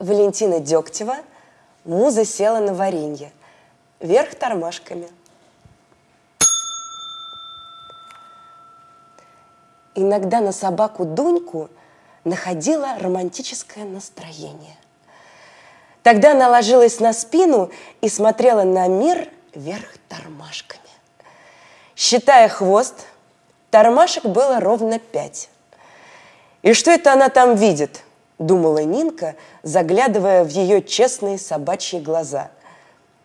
Валентина Дегтева «Муза села на варенье». Вверх тормашками. Иногда на собаку Дуньку находила романтическое настроение. Тогда она ложилась на спину и смотрела на мир вверх тормашками. Считая хвост, тормашек было ровно пять. И что это она там видит? Думала Нинка, заглядывая в ее честные собачьи глаза.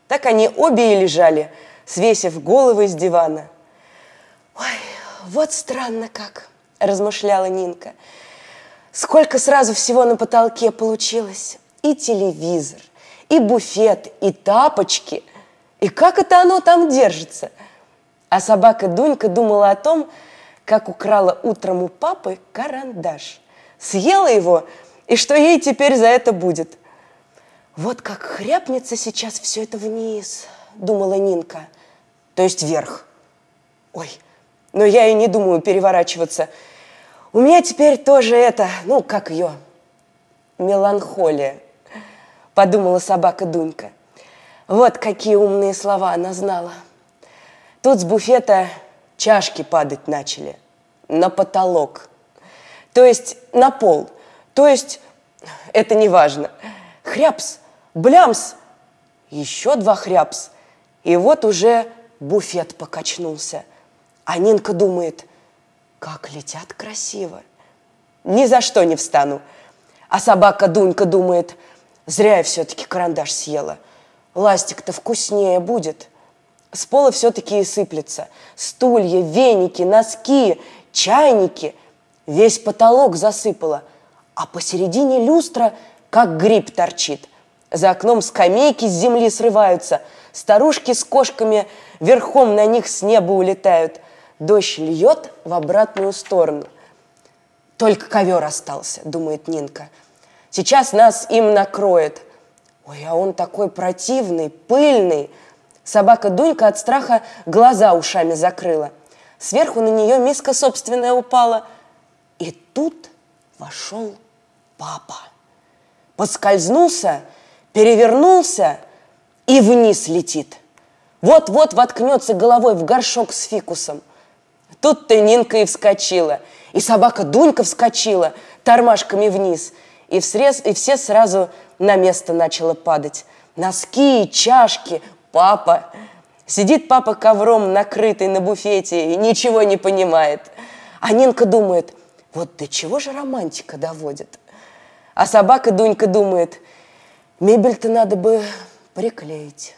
Так они обе и лежали, свесив головы с дивана. «Ой, вот странно как!» – размышляла Нинка. «Сколько сразу всего на потолке получилось! И телевизор, и буфет, и тапочки! И как это оно там держится?» А собака Дунька думала о том, как украла утром у папы карандаш. Съела его, и что ей теперь за это будет? Вот как хряпнется сейчас все это вниз, думала Нинка. То есть вверх. Ой, но я и не думаю переворачиваться. У меня теперь тоже это, ну, как ее, меланхолия, подумала собака Дунька. Вот какие умные слова она знала. Тут с буфета чашки падать начали на потолок, то есть на пол, то есть это не важно. Хряпс, блямс, еще два хряпс, и вот уже буфет покачнулся. А Нинка думает, как летят красиво. Ни за что не встану. А собака Дунька думает, зря я все-таки карандаш съела. Ластик-то вкуснее будет. С пола все-таки и сыплется. Стулья, веники, носки, чайники. Весь потолок засыпало. А посередине люстра, как гриб торчит. За окном скамейки с земли срываются. Старушки с кошками верхом на них с неба улетают. Дождь льет в обратную сторону. Только ковер остался, думает Нинка. Сейчас нас им накроет. Ой, а он такой противный, пыльный – Собака Дунька от страха глаза ушами закрыла. Сверху на нее миска собственная упала. И тут вошел папа. Поскользнулся, перевернулся и вниз летит. Вот-вот воткнется головой в горшок с фикусом. Тут-то Нинка и вскочила. И собака Дунька вскочила тормашками вниз. И, всрез, и все сразу на место начало падать. Носки, чашки, папа. Сидит папа ковром, накрытый на буфете, и ничего не понимает. А Нинка думает, вот до чего же романтика доводит. А собака Дунька думает, мебель-то надо бы приклеить.